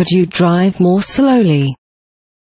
Could you drive more slowly?